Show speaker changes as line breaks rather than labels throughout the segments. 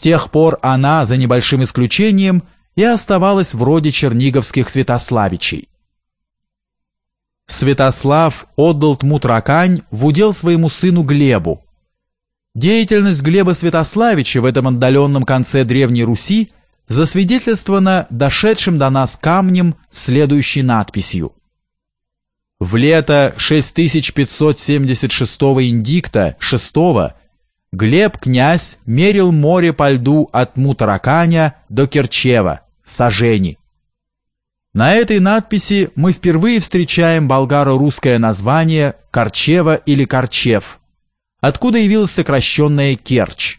С тех пор она, за небольшим исключением, и оставалась вроде черниговских Святославичей. Святослав отдал Тмутракань в удел своему сыну Глебу. Деятельность Глеба Святославича в этом отдаленном конце Древней Руси засвидетельствована дошедшим до нас камнем следующей надписью. В лето 6576 индикта 6 Глеб князь мерил море по льду от Мутараканя до Керчева, Сажени. На этой надписи мы впервые встречаем болгаро-русское название Корчева или Корчев, откуда явилось сокращенное Керчь.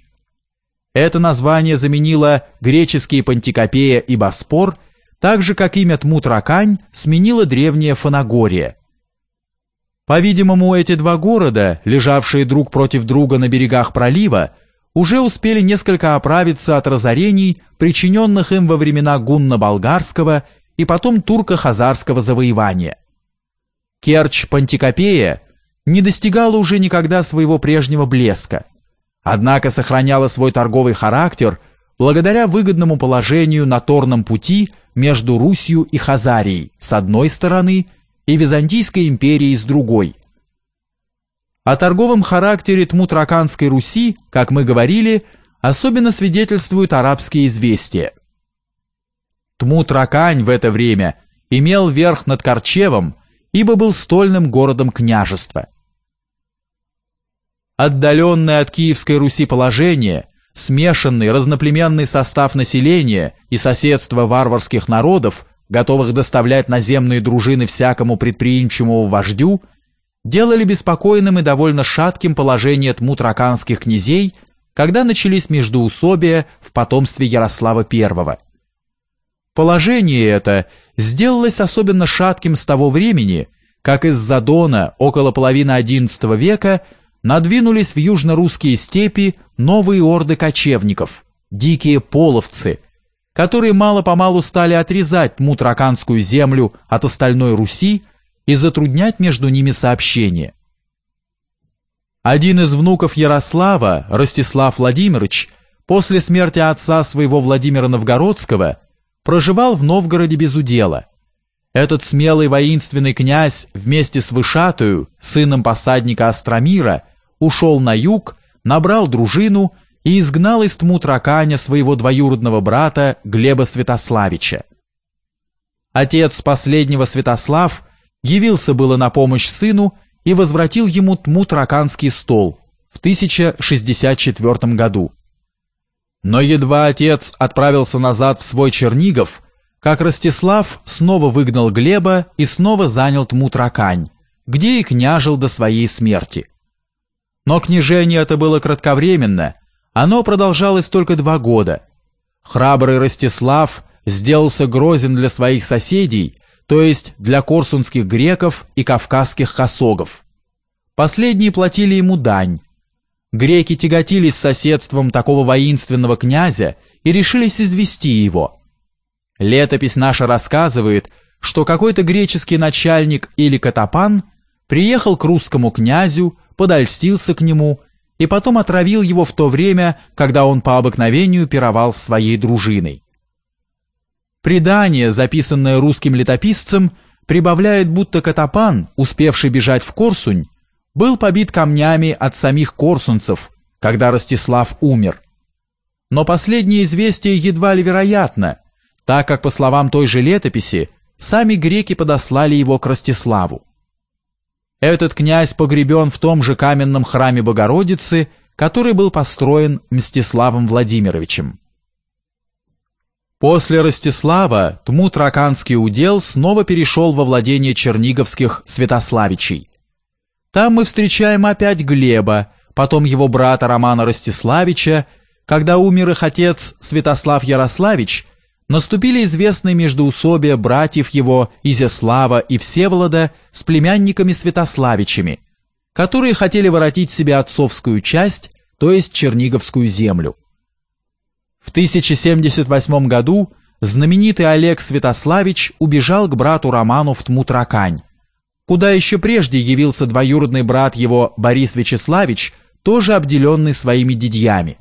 Это название заменило греческие Пантикопея и Боспор, так же, как имя Тмутракань сменило древнее Фанагория. По-видимому, эти два города, лежавшие друг против друга на берегах пролива, уже успели несколько оправиться от разорений, причиненных им во времена гунно-болгарского и потом турко-хазарского завоевания. Керчь-Пантикопея не достигала уже никогда своего прежнего блеска, однако сохраняла свой торговый характер благодаря выгодному положению на торном пути между Русью и Хазарией с одной стороны и Византийской империей с другой. О торговом характере Тмутраканской Руси, как мы говорили, особенно свидетельствуют арабские известия. Тмутракань в это время имел верх над Корчевом, ибо был стольным городом княжества. Отдаленное от Киевской Руси положение, смешанный разноплеменный состав населения и соседство варварских народов, готовых доставлять наземные дружины всякому предприимчивому вождю, делали беспокойным и довольно шатким положение тмутраканских князей, когда начались междоусобия в потомстве Ярослава I. Положение это сделалось особенно шатким с того времени, как из-за Дона около половины XI века надвинулись в южно-русские степи новые орды кочевников, дикие половцы, которые мало-помалу стали отрезать мутраканскую землю от остальной Руси и затруднять между ними сообщение. Один из внуков Ярослава, Ростислав Владимирович, после смерти отца своего Владимира Новгородского – проживал в Новгороде без удела. Этот смелый воинственный князь вместе с Вышатою, сыном посадника Астромира, ушел на юг, набрал дружину и изгнал из Тмутраканя своего двоюродного брата Глеба Святославича. Отец последнего Святослав явился было на помощь сыну и возвратил ему Тмутраканский стол в 1064 году. Но едва отец отправился назад в свой Чернигов, как Ростислав снова выгнал Глеба и снова занял Тмутракань, где и княжил до своей смерти. Но княжение это было кратковременно, оно продолжалось только два года. Храбрый Ростислав сделался грозен для своих соседей, то есть для корсунских греков и кавказских хасогов. Последние платили ему дань, Греки тяготились соседством такого воинственного князя и решились извести его. Летопись наша рассказывает, что какой-то греческий начальник или катапан приехал к русскому князю, подольстился к нему и потом отравил его в то время, когда он по обыкновению пировал с своей дружиной. Предание, записанное русским летописцем, прибавляет, будто катапан, успевший бежать в Корсунь, был побит камнями от самих корсунцев, когда Ростислав умер. Но последнее известие едва ли вероятно, так как, по словам той же летописи, сами греки подослали его к Ростиславу. Этот князь погребен в том же каменном храме Богородицы, который был построен Мстиславом Владимировичем. После Ростислава Тмутраканский удел снова перешел во владение черниговских святославичей. Там мы встречаем опять Глеба, потом его брата Романа Ростиславича. Когда умер их отец Святослав Ярославич, наступили известные междоусобия братьев его Изяслава и Всеволода с племянниками Святославичами, которые хотели воротить себе отцовскую часть, то есть Черниговскую землю. В 1078 году знаменитый Олег Святославич убежал к брату Роману в Тмутракань, куда еще прежде явился двоюродный брат его Борис Вячеславич, тоже обделенный своими дядьями.